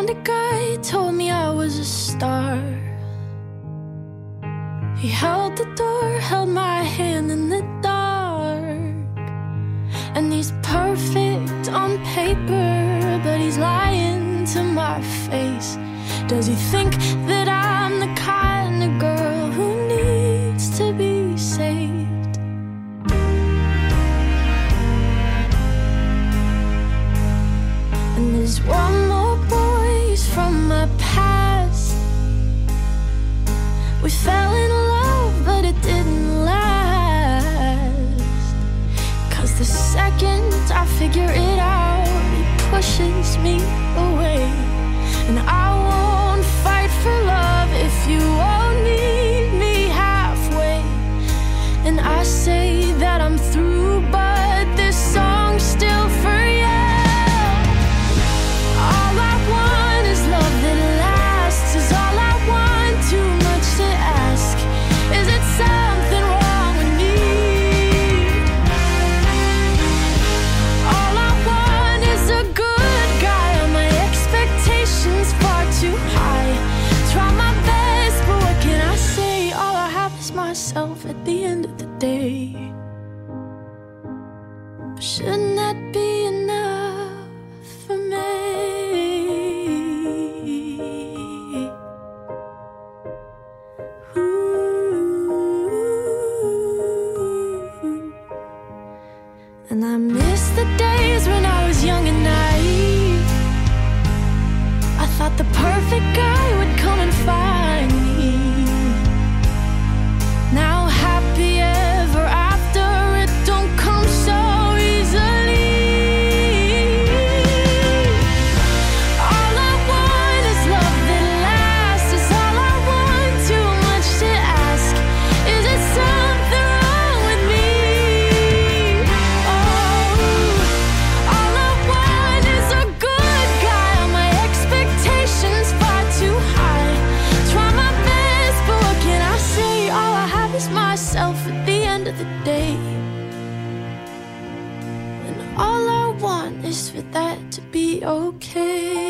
found a guy, told me I was a star. He held the door, held my hand in the dark. And he's perfect on paper, but he's lying to my face. Does he think that I'm the kind of girl who needs to be saved? And there's one from my past. We fell in love, but it didn't last. Cause the second I figure it out, it pushes me away. Myself at the end of the day. But shouldn't that be enough for me? Ooh. And I miss the days when I was young and naive. I thought the perfect guy myself at the end of the day. And all I want is for that to be okay.